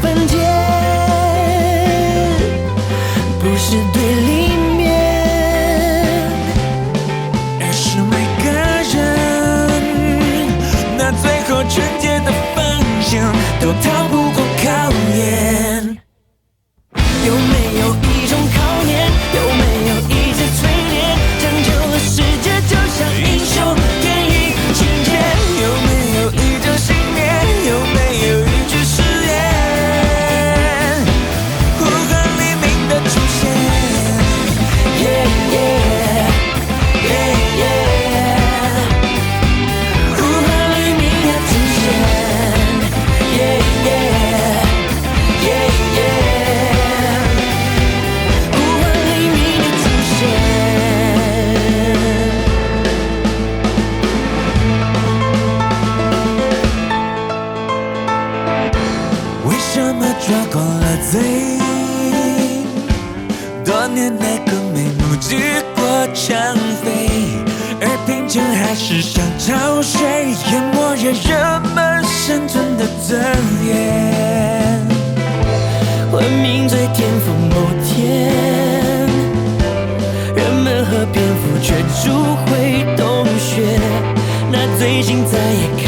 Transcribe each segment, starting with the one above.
分界，不是对立面，而是每个人那最后纯洁的方向都。抓狂了嘴多年来更没目击过抢飞而贫穷还是像潮水淹没着人们生存的尊严文明最巅峰某天人们和蝙蝠却逐回洞穴那最近再也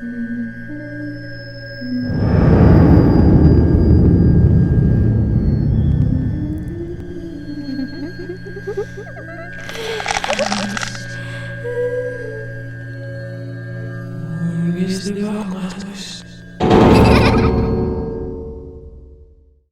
Is the